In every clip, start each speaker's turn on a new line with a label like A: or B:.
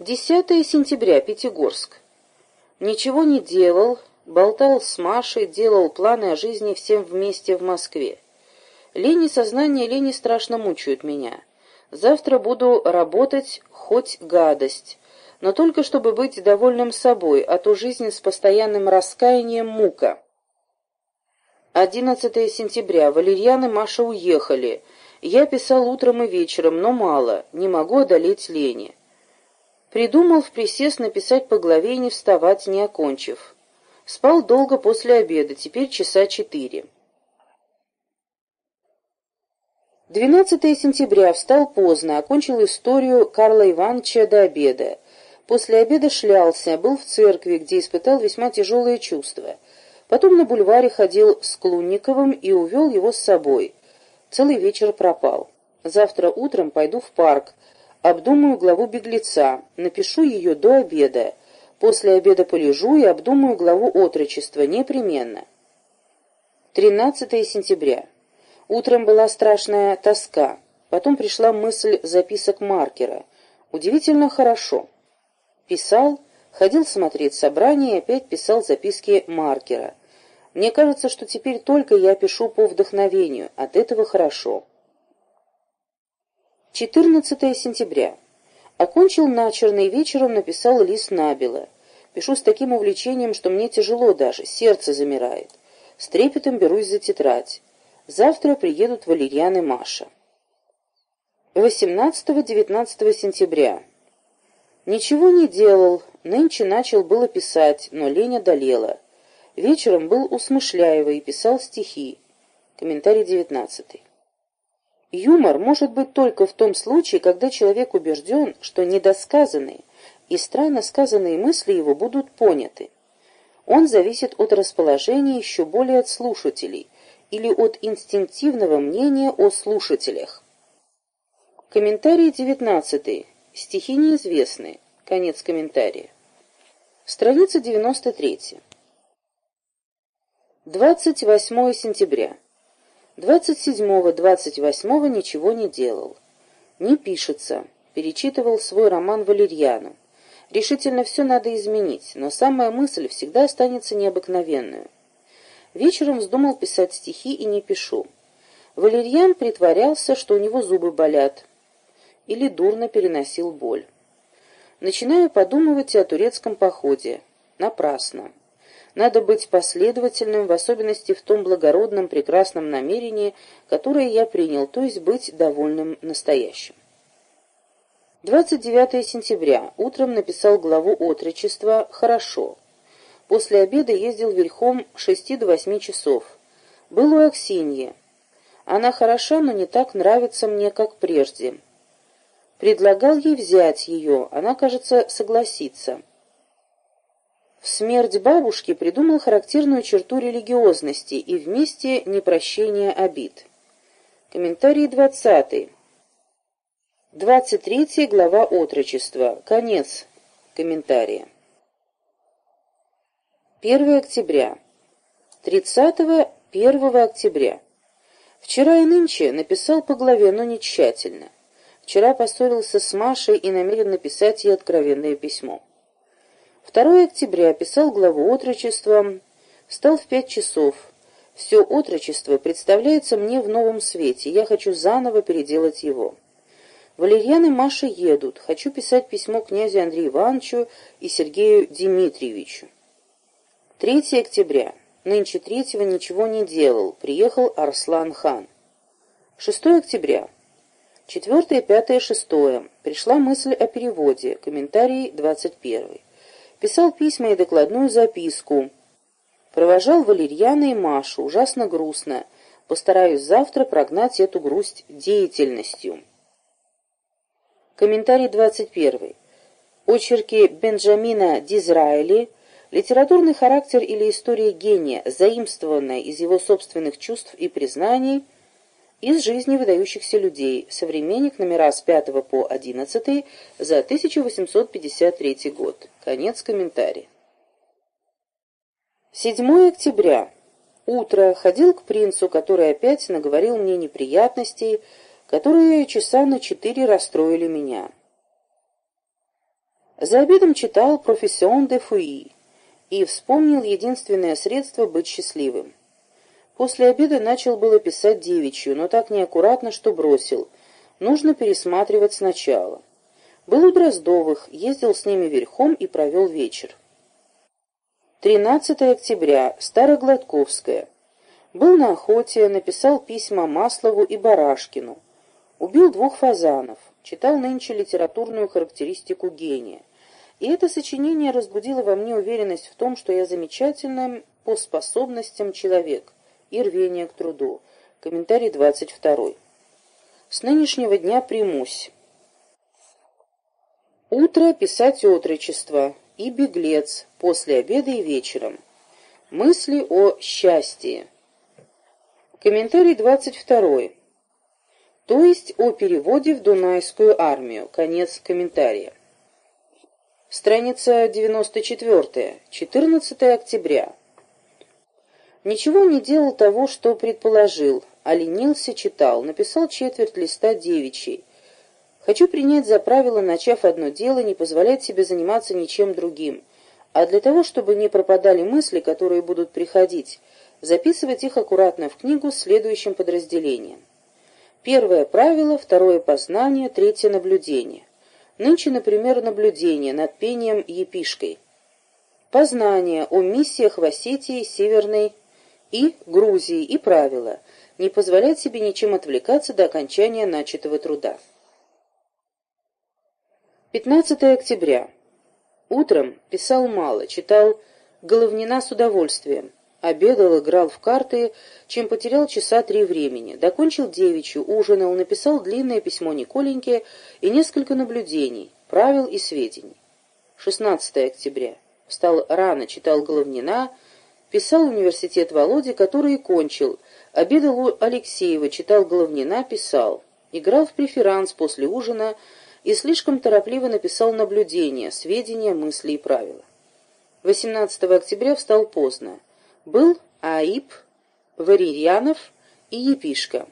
A: 10 сентября, Пятигорск. Ничего не делал, болтал с Машей, делал планы о жизни всем вместе в Москве. Лень и сознание лени страшно мучают меня. Завтра буду работать хоть гадость, но только чтобы быть довольным собой, а то жизнь с постоянным раскаянием мука. 11 сентября. Валерьян и Маша уехали. Я писал утром и вечером, но мало, не могу одолеть лени. Придумал в присест написать по главе и не вставать, не окончив. Спал долго после обеда, теперь часа четыре. 12 сентября. Встал поздно, окончил историю Карла Ивановича до обеда. После обеда шлялся, был в церкви, где испытал весьма тяжелые чувства. Потом на бульваре ходил с Клунниковым и увел его с собой. Целый вечер пропал. Завтра утром пойду в парк, обдумаю главу «Беглеца», напишу ее до обеда. После обеда полежу и обдумаю главу «Отрочества» непременно. 13 сентября. Утром была страшная тоска. Потом пришла мысль записок маркера. Удивительно хорошо. Писал, ходил смотреть собрания и опять писал записки маркера. Мне кажется, что теперь только я пишу по вдохновению. От этого хорошо. 14 сентября. Окончил начерно и вечером написал лист набело. Пишу с таким увлечением, что мне тяжело даже, сердце замирает. С трепетом берусь за тетрадь. Завтра приедут Валерьян и Маша. 18-19 сентября. Ничего не делал, нынче начал было писать, но лень одолела. Вечером был у Смышляева и писал стихи. Комментарий 19. Юмор может быть только в том случае, когда человек убежден, что недосказанные и странно сказанные мысли его будут поняты. Он зависит от расположения еще более от слушателей или от инстинктивного мнения о слушателях. Комментарий 19. Стихи неизвестны. Конец комментария. Страница 93. 28 сентября. 27-28 ничего не делал. Не пишется. Перечитывал свой роман Валерьяну. Решительно все надо изменить, но самая мысль всегда останется необыкновенную. Вечером вздумал писать стихи и не пишу. Валерьян притворялся, что у него зубы болят, или дурно переносил боль. Начинаю подумывать о турецком походе. Напрасно. Надо быть последовательным, в особенности в том благородном, прекрасном намерении, которое я принял, то есть быть довольным настоящим. 29 сентября. Утром написал главу отрочества «Хорошо». После обеда ездил верхом с 6 до 8 часов. Был у Аксиньи. Она хороша, но не так нравится мне, как прежде. Предлагал ей взять ее, она, кажется, согласится. В смерть бабушки придумал характерную черту религиозности и вместе непрощение обид. Комментарий 20. 23 глава отрочества. Конец комментария. 1 октября. 30 1 октября. Вчера и нынче написал по главе, но не тщательно. Вчера поссорился с Машей и намерен написать ей откровенное письмо. 2 октября писал главу отрочества, встал в пять часов. Все отрочество представляется мне в новом свете, я хочу заново переделать его. Валерьян и Маша едут, хочу писать письмо князю Андрею Ивановичу и Сергею Дмитриевичу. 3 октября. Нынче третьего ничего не делал, приехал Арслан хан. 6 октября. 4, 5, 6. Пришла мысль о переводе. Комментарий 21 писал письма и докладную записку. Провожал Валерьяна и Машу, ужасно грустно. Постараюсь завтра прогнать эту грусть деятельностью. Комментарий 21. Очерки Бенджамина Дизраэли, литературный характер или история гения, заимствованная из его собственных чувств и признаний – из жизни выдающихся людей. Современник номера с 5 по 11 за 1853 год. Конец комментария. 7 октября. Утро. Ходил к принцу, который опять наговорил мне неприятностей, которые часа на четыре расстроили меня. За обедом читал «Профессион де фуи» и вспомнил единственное средство быть счастливым. После обеда начал было писать девичью, но так неаккуратно, что бросил. Нужно пересматривать сначала. Был у Дроздовых, ездил с ними верхом и провел вечер. 13 октября. Старогладковская. Был на охоте, написал письма Маслову и Барашкину. Убил двух фазанов. Читал нынче литературную характеристику гения. И это сочинение разбудило во мне уверенность в том, что я замечательный по способностям человек и рвение к труду. Комментарий 22. С нынешнего дня примусь. Утро писать отрочество и беглец после обеда и вечером. Мысли о счастье. Комментарий 22. То есть о переводе в Дунайскую армию. Конец комментария. Страница 94. 14 октября. Ничего не делал того, что предположил, а ленился, читал, написал четверть листа девичьей. Хочу принять за правило, начав одно дело, не позволять себе заниматься ничем другим, а для того, чтобы не пропадали мысли, которые будут приходить, записывать их аккуратно в книгу следующим подразделением. Первое правило, второе познание, третье наблюдение. Нынче, например, наблюдение над пением епишкой. Познание о миссиях в Осетии, Северной и Грузии и правило не позволять себе ничем отвлекаться до окончания начатого труда. 15 октября. Утром писал мало, читал Головнина с удовольствием. Обедал, играл в карты, чем потерял часа три времени. Докончил девичью, ужинал, написал длинное письмо Николеньке и несколько наблюдений, правил и сведений. 16 октября. Встал рано, читал Головнина, писал университет Володи, который кончил. Обедал у Алексеева, читал Головнина, писал. Играл в преферанс после ужина и слишком торопливо написал наблюдения, сведения, мысли и правила. 18 октября встал поздно был Аиб, Варирьянов и Епишка.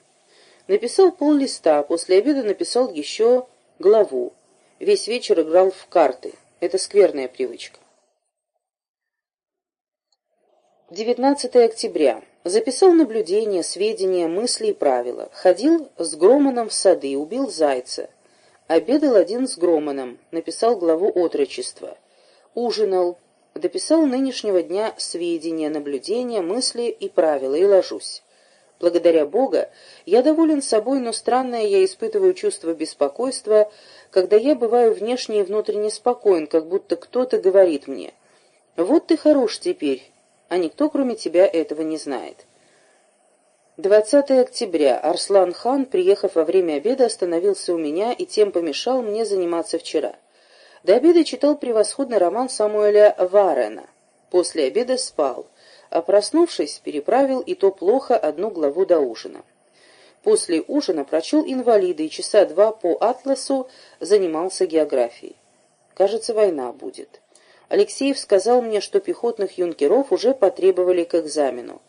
A: Написал пол листа, после обеда написал еще главу. Весь вечер играл в карты. Это скверная привычка. 19 октября. Записал наблюдения, сведения, мысли и правила. Ходил с Громаном в сады, убил зайца. Обедал один с Громаном, написал главу отрочества. Ужинал, дописал нынешнего дня сведения, наблюдения, мысли и правила и ложусь. Благодаря Бога, я доволен собой, но странное я испытываю чувство беспокойства, когда я бываю внешне и внутренне спокоен, как будто кто-то говорит мне «Вот ты хорош теперь», а никто, кроме тебя, этого не знает. 20 октября. Арслан хан, приехав во время обеда, остановился у меня и тем помешал мне заниматься вчера. До обеда читал превосходный роман Самуэля Варена. После обеда спал, а проснувшись, переправил и то плохо одну главу до ужина. После ужина прочел «Инвалиды» и часа два по «Атласу» занимался географией. Кажется, война будет. Алексеев сказал мне, что пехотных юнкеров уже потребовали к экзамену.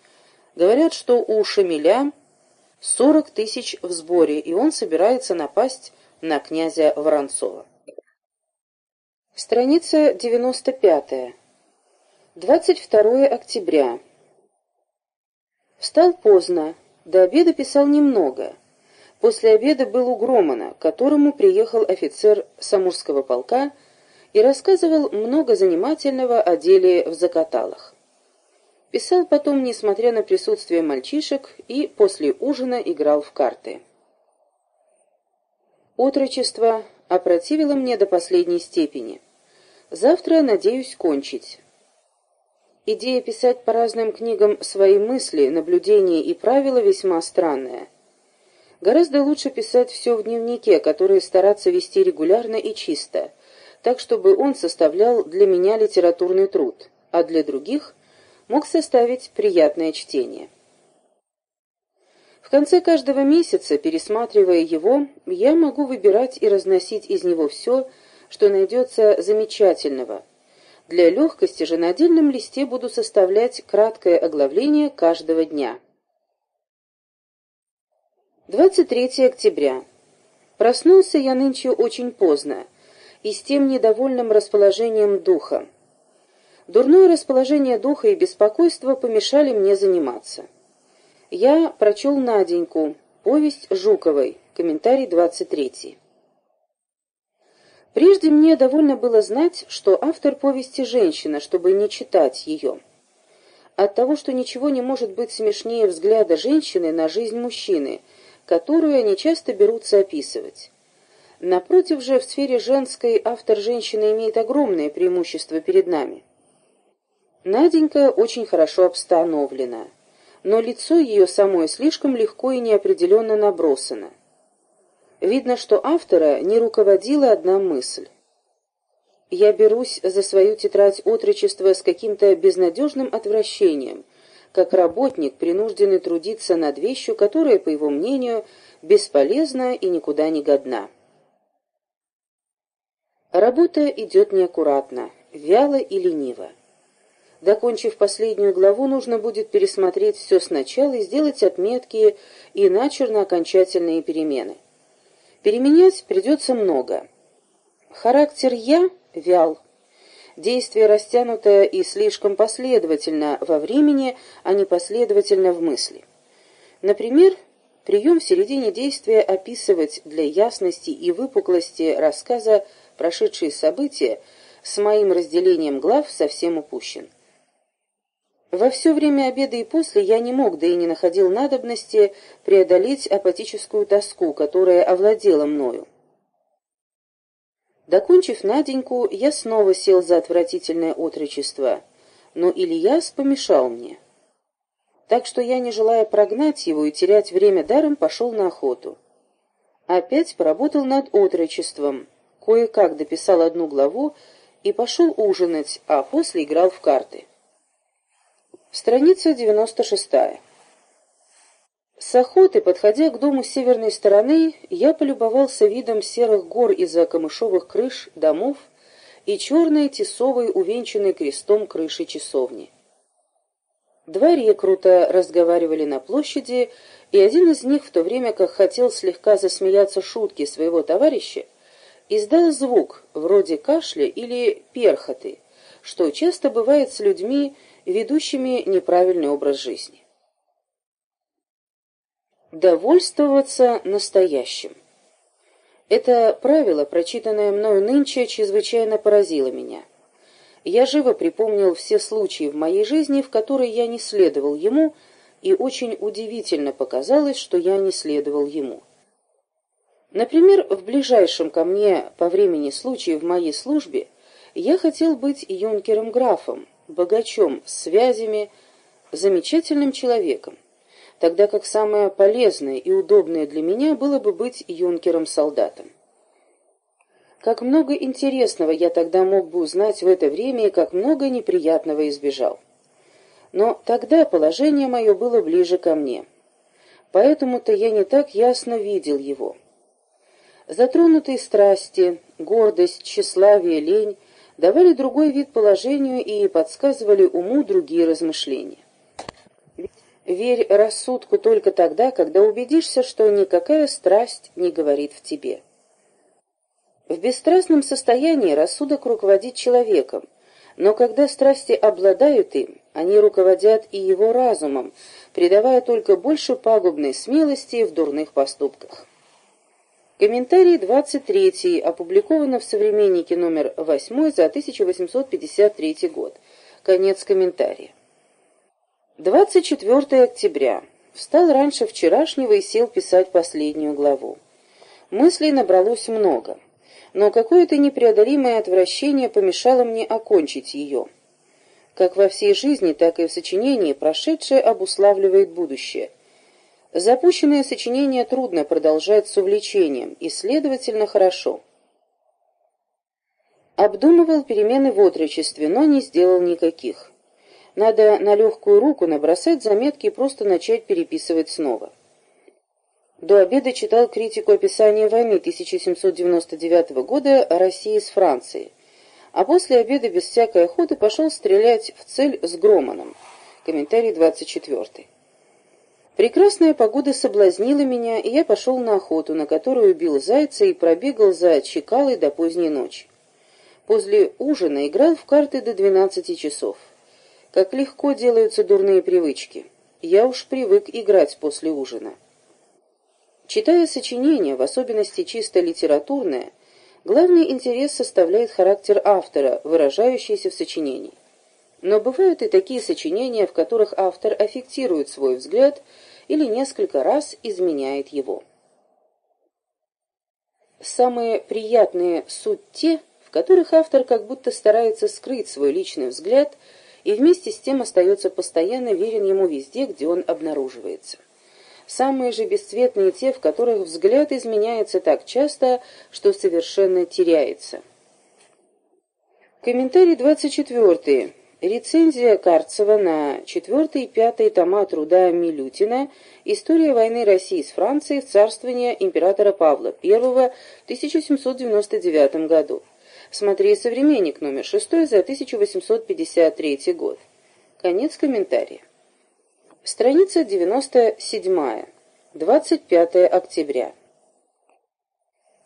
A: Говорят, что у Шамиля сорок тысяч в сборе, и он собирается напасть на князя Воронцова. Страница 95. 22 октября. Встал поздно, до обеда писал немного. После обеда был у Громана, к которому приехал офицер Самурского полка и рассказывал много занимательного о деле в Закаталах. Писал потом, несмотря на присутствие мальчишек, и после ужина играл в карты. Отрочество опротивило мне до последней степени. Завтра надеюсь кончить. Идея писать по разным книгам свои мысли, наблюдения и правила весьма странная. Гораздо лучше писать все в дневнике, который стараться вести регулярно и чисто, так чтобы он составлял для меня литературный труд, а для других мог составить приятное чтение. В конце каждого месяца, пересматривая его, я могу выбирать и разносить из него все, что найдется замечательного. Для легкости же на отдельном листе буду составлять краткое оглавление каждого дня. 23 октября. Проснулся я нынче очень поздно, и с тем недовольным расположением духа. Дурное расположение духа и беспокойство помешали мне заниматься. Я прочел Наденьку, повесть Жуковой, комментарий 23. Прежде мне довольно было знать, что автор повести женщина, чтобы не читать ее. От того, что ничего не может быть смешнее взгляда женщины на жизнь мужчины, которую они часто берутся описывать. Напротив же, в сфере женской автор женщины имеет огромное преимущество перед нами. Наденька очень хорошо обстановлена, но лицо ее самое слишком легко и неопределенно набросано. Видно, что автора не руководила одна мысль. Я берусь за свою тетрадь отрочества с каким-то безнадежным отвращением, как работник, принужденный трудиться над вещью, которая, по его мнению, бесполезна и никуда не годна. Работа идет неаккуратно, вяло и лениво. Докончив последнюю главу, нужно будет пересмотреть все сначала и сделать отметки и начерно окончательные перемены. Переменять придется много. Характер «я» вял. Действие растянутое и слишком последовательно во времени, а не последовательно в мысли. Например, прием в середине действия описывать для ясности и выпуклости рассказа прошедшие события с моим разделением глав совсем упущен. Во все время обеда и после я не мог, да и не находил надобности преодолеть апатическую тоску, которая овладела мною. Докончив Наденьку, я снова сел за отвратительное отрочество, но Ильяс помешал мне. Так что я, не желая прогнать его и терять время даром, пошел на охоту. Опять поработал над отрочеством, кое-как дописал одну главу и пошел ужинать, а после играл в карты. Страница 96. С охоты, подходя к дому с северной стороны, я полюбовался видом серых гор из-за камышовых крыш домов и черной тесовой, увенчанной крестом крыши часовни. Два рекрута разговаривали на площади, и один из них, в то время как хотел слегка засмеяться шутки своего товарища, издал звук, вроде кашля или перхоты, что часто бывает с людьми, ведущими неправильный образ жизни. Довольствоваться настоящим. Это правило, прочитанное мною нынче, чрезвычайно поразило меня. Я живо припомнил все случаи в моей жизни, в которые я не следовал ему, и очень удивительно показалось, что я не следовал ему. Например, в ближайшем ко мне по времени случае в моей службе я хотел быть юнкером-графом, богачом, связями, замечательным человеком, тогда как самое полезное и удобное для меня было бы быть юнкером-солдатом. Как много интересного я тогда мог бы узнать в это время и как много неприятного избежал. Но тогда положение мое было ближе ко мне. Поэтому-то я не так ясно видел его. Затронутые страсти, гордость, тщеславие, лень давали другой вид положению и подсказывали уму другие размышления. Верь рассудку только тогда, когда убедишься, что никакая страсть не говорит в тебе. В бесстрастном состоянии рассудок руководит человеком, но когда страсти обладают им, они руководят и его разумом, придавая только больше пагубной смелости в дурных поступках. Комментарий 23, опубликовано в «Современнике» номер 8 за 1853 год. Конец комментария. 24 октября. Встал раньше вчерашнего и сел писать последнюю главу. Мыслей набралось много, но какое-то непреодолимое отвращение помешало мне окончить ее. Как во всей жизни, так и в сочинении прошедшее обуславливает будущее – Запущенное сочинение трудно продолжать с увлечением и, следовательно, хорошо. Обдумывал перемены в отрочестве, но не сделал никаких. Надо на легкую руку набросать заметки и просто начать переписывать снова. До обеда читал критику описания войны 1799 года России с Францией, а после обеда без всякой охоты пошел стрелять в цель с Громаном. Комментарий 24. Прекрасная погода соблазнила меня, и я пошел на охоту, на которую убил зайца и пробегал за Чекалой до поздней ночи. После ужина играл в карты до двенадцати часов. Как легко делаются дурные привычки. Я уж привык играть после ужина. Читая сочинения, в особенности чисто литературное, главный интерес составляет характер автора, выражающийся в сочинении. Но бывают и такие сочинения, в которых автор аффектирует свой взгляд или несколько раз изменяет его. Самые приятные суть те, в которых автор как будто старается скрыть свой личный взгляд и вместе с тем остается постоянно верен ему везде, где он обнаруживается. Самые же бесцветные те, в которых взгляд изменяется так часто, что совершенно теряется. Комментарий 24. Рецензия Карцева на четвертый и пятый тома труда Милютина «История войны России с Францией в царствование императора Павла I в 1799 году». Смотри «Современник» номер 6 за 1853 год. Конец комментария. Страница 97. 25 октября.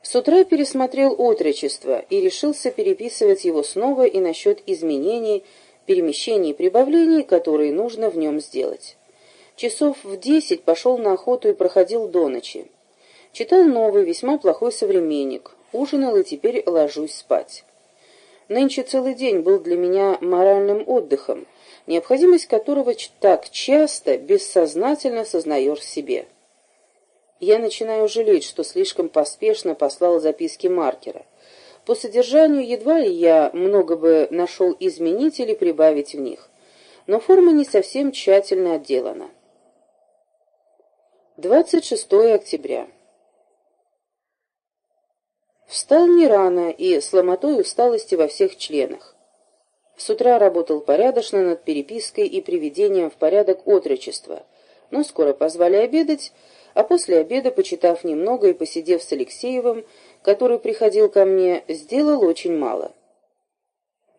A: С утра пересмотрел «Отрочество» и решился переписывать его снова и насчет изменений, перемещений и прибавлений, которые нужно в нем сделать. Часов в десять пошел на охоту и проходил до ночи. Читал новый, весьма плохой современник, ужинал и теперь ложусь спать. Нынче целый день был для меня моральным отдыхом, необходимость которого так часто бессознательно сознаешь себе. Я начинаю жалеть, что слишком поспешно послал записки маркера. По содержанию едва ли я много бы нашел изменить или прибавить в них, но форма не совсем тщательно отделана. 26 октября. Встал не рано и с ломотой усталости во всех членах. С утра работал порядочно над перепиской и приведением в порядок отрочества, но скоро позвали обедать, а после обеда, почитав немного и посидев с Алексеевым, который приходил ко мне, сделал очень мало.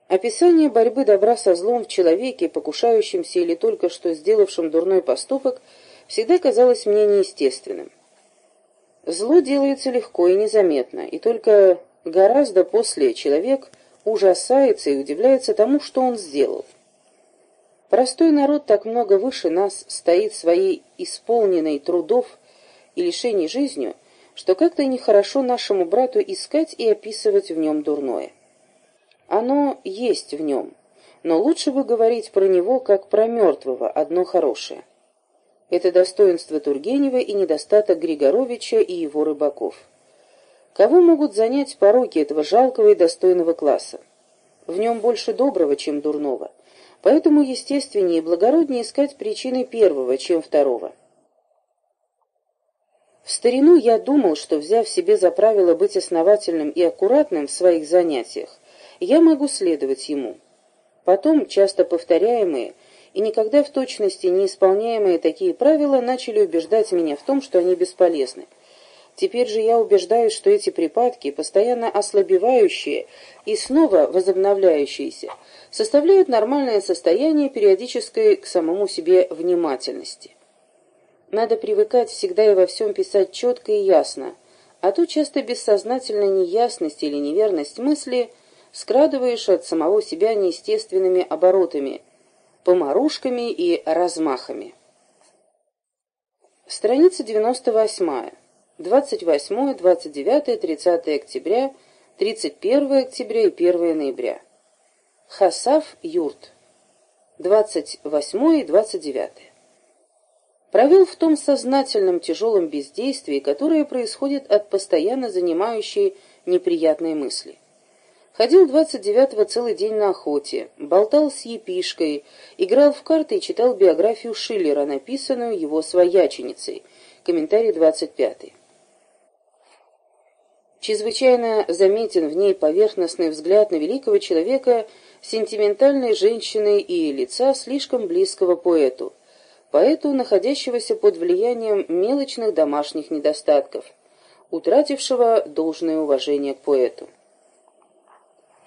A: Описание борьбы добра со злом в человеке, покушающемся или только что сделавшем дурной поступок, всегда казалось мне неестественным. Зло делается легко и незаметно, и только гораздо после человек ужасается и удивляется тому, что он сделал. Простой народ так много выше нас стоит своей исполненной трудов и лишений жизнью, что как-то нехорошо нашему брату искать и описывать в нем дурное. Оно есть в нем, но лучше бы говорить про него, как про мертвого, одно хорошее. Это достоинство Тургенева и недостаток Григоровича и его рыбаков. Кого могут занять пороки этого жалкого и достойного класса? В нем больше доброго, чем дурного, поэтому естественнее и благороднее искать причины первого, чем второго. В старину я думал, что, взяв себе за правило быть основательным и аккуратным в своих занятиях, я могу следовать ему. Потом, часто повторяемые и никогда в точности не исполняемые такие правила начали убеждать меня в том, что они бесполезны. Теперь же я убеждаюсь, что эти припадки, постоянно ослабевающие и снова возобновляющиеся, составляют нормальное состояние периодической к самому себе внимательности. Надо привыкать всегда и во всем писать четко и ясно, а то часто бессознательно неясность или неверность мысли скрадываешь от самого себя неестественными оборотами, помарушками и размахами. Страница 98. 28, 29, 30 октября, 31 октября и 1 ноября. Хасав Юрт. 28 и 29 провел в том сознательном тяжелом бездействии, которое происходит от постоянно занимающей неприятные мысли. Ходил 29-го целый день на охоте, болтал с епишкой, играл в карты и читал биографию Шиллера, написанную его свояченицей. Комментарий 25 Чрезвычайно заметен в ней поверхностный взгляд на великого человека, сентиментальной женщины и лица, слишком близкого поэту поэту, находящегося под влиянием мелочных домашних недостатков, утратившего должное уважение к поэту.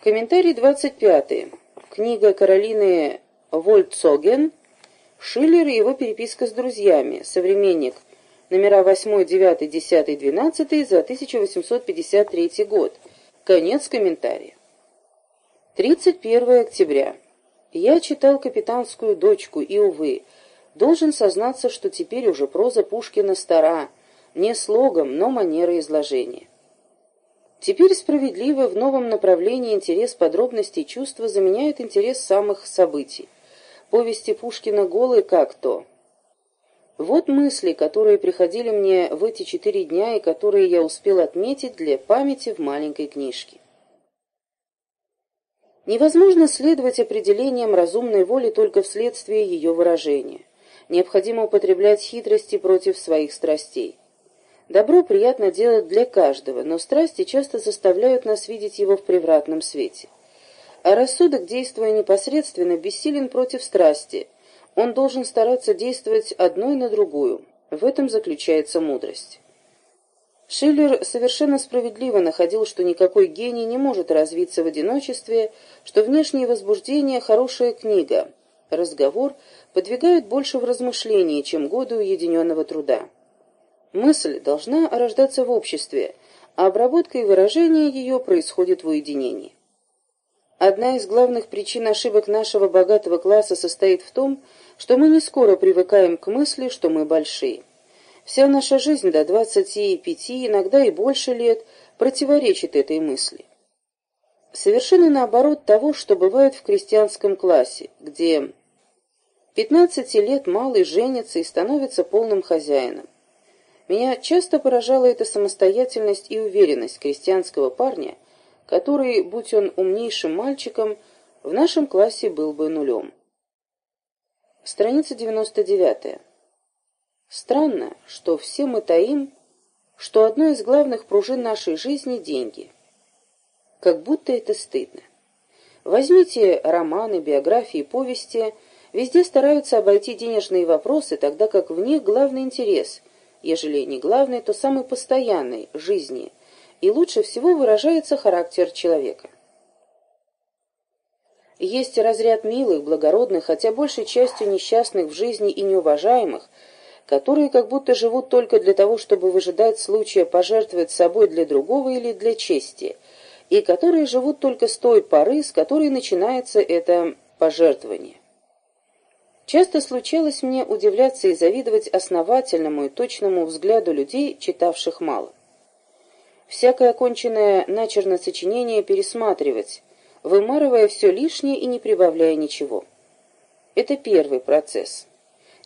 A: Комментарий 25. Книга Каролины Вольцоген «Шиллер и его переписка с друзьями», современник, номера 8, 9, 10, 12 за 1853 год. Конец комментария. 31 октября. Я читал «Капитанскую дочку» и, увы, должен сознаться, что теперь уже проза Пушкина стара, не слогом, но манера изложения. Теперь справедливо в новом направлении интерес подробностей чувства заменяет интерес самых событий. Повести Пушкина голые как то. Вот мысли, которые приходили мне в эти четыре дня и которые я успел отметить для памяти в маленькой книжке. Невозможно следовать определениям разумной воли только вследствие ее выражения. Необходимо употреблять хитрости против своих страстей. Добро приятно делать для каждого, но страсти часто заставляют нас видеть его в превратном свете. А рассудок, действуя непосредственно, бессилен против страсти. Он должен стараться действовать одной на другую. В этом заключается мудрость. Шиллер совершенно справедливо находил, что никакой гений не может развиться в одиночестве, что внешнее возбуждение – хорошая книга. Разговор подвигает больше в размышлении, чем годы уединенного труда. Мысль должна рождаться в обществе, а обработка и выражение ее происходит в уединении. Одна из главных причин ошибок нашего богатого класса состоит в том, что мы не скоро привыкаем к мысли, что мы большие. Вся наша жизнь до двадцати пяти, иногда и больше лет, противоречит этой мысли. Совершенно наоборот того, что бывает в крестьянском классе, где 15 лет малый женится и становится полным хозяином. Меня часто поражала эта самостоятельность и уверенность крестьянского парня, который, будь он умнейшим мальчиком, в нашем классе был бы нулем. Страница 99. Странно, что все мы таим, что одно из главных пружин нашей жизни – деньги. Как будто это стыдно. Возьмите романы, биографии, повести, везде стараются обойти денежные вопросы, тогда как в них главный интерес – ежели не главный, то самый постоянный, жизни, и лучше всего выражается характер человека. Есть разряд милых, благородных, хотя большей частью несчастных в жизни и неуважаемых, которые как будто живут только для того, чтобы выжидать случая пожертвовать собой для другого или для чести, и которые живут только с той поры, с которой начинается это пожертвование. Часто случалось мне удивляться и завидовать основательному и точному взгляду людей, читавших мало. Всякое оконченное начерно сочинение пересматривать, вымарывая все лишнее и не прибавляя ничего. Это первый процесс.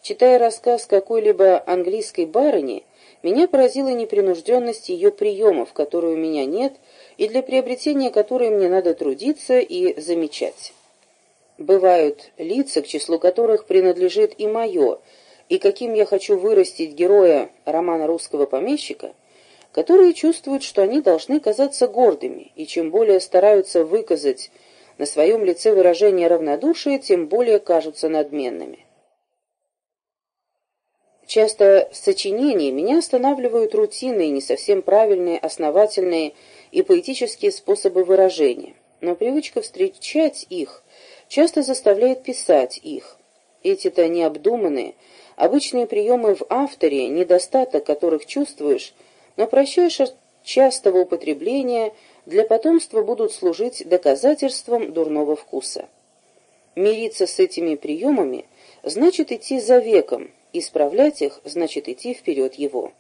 A: Читая рассказ какой-либо английской барыни, меня поразила непринужденность ее приемов, которой у меня нет, и для приобретения которой мне надо трудиться и замечать. Бывают лица, к числу которых принадлежит и мое, и каким я хочу вырастить героя романа русского помещика, которые чувствуют, что они должны казаться гордыми, и чем более стараются выказать на своем лице выражение равнодушия, тем более кажутся надменными. Часто в сочинении меня останавливают рутинные, не совсем правильные, основательные и поэтические способы выражения, но привычка встречать их часто заставляет писать их. Эти-то необдуманные, обычные приемы в авторе, недостаток которых чувствуешь, но прощаешь от частого употребления, для потомства будут служить доказательством дурного вкуса. Мириться с этими приемами значит идти за веком, исправлять их значит идти вперед его.